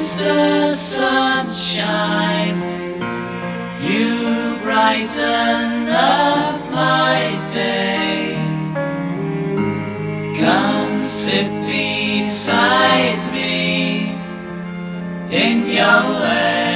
Mr. Sunshine, you brighten up my day. Come sit beside me in your way.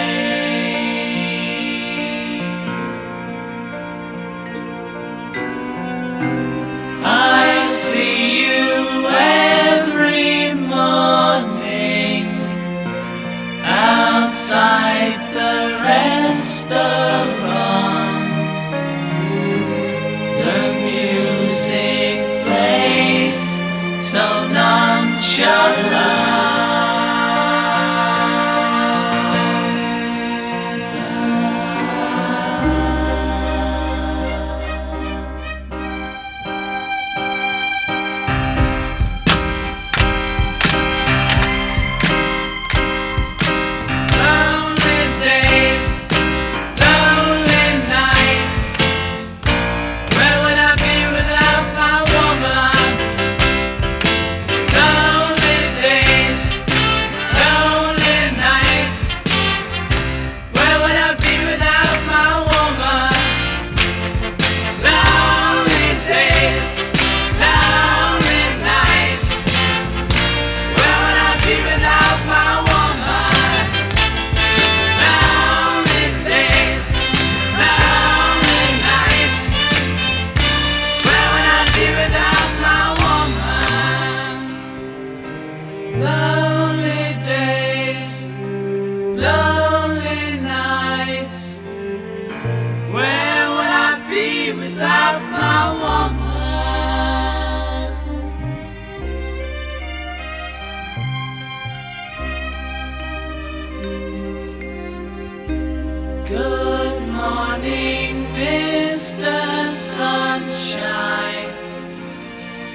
Mr. Sunshine,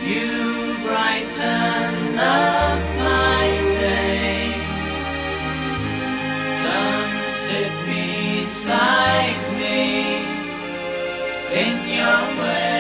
you brighten up my day. Come sit beside me in your way.